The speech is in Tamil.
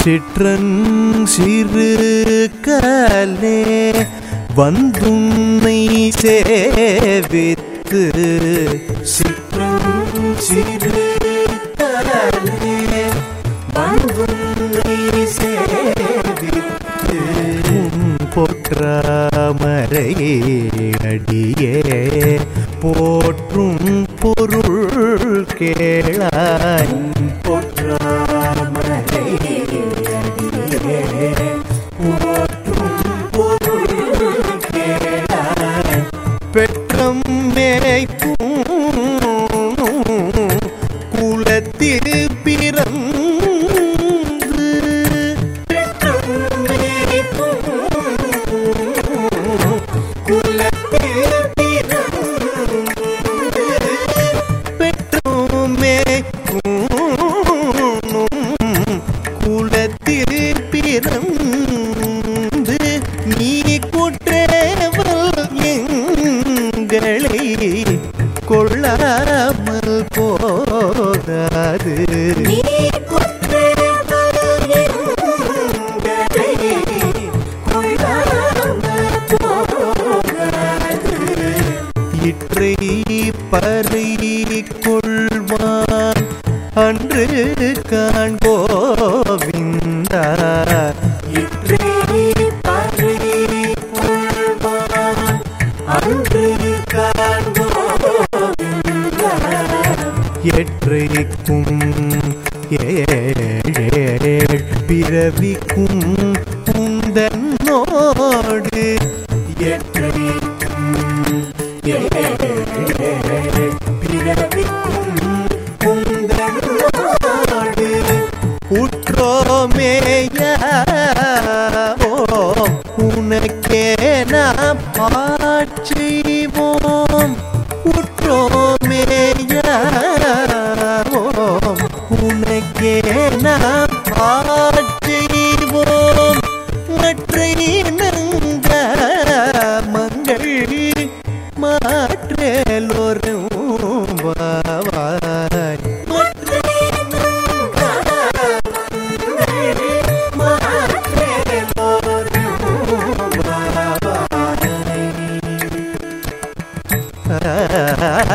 சிற்றன் சிறு கலே வந்துன்னை சேவித்து சிற்றன் சிறு கலே வந்துன்னை சேவித்து உன் அடியே போற்றும் பொருள் கேளாய் பிறந்து நீ குற்றவல் எங்களை கொள்ளாமல் போகாது இற்றை பறை கொள்வான் அன்று காண்போவிந்தா எற்றைக்கும் ஏழேழ் பிறவிக்கும் உந்தன்னோடு எற்றைக்கும் ஏழேழ் பிறவிக்கும் உந்தன்னோடு உற்றோமேயாவோ உனக்கே நான் பாட்சி. நாம் பாட்சிவோம் மற்ற நங்க மங்கள் மாற்றலோரும் வாவாய். Ah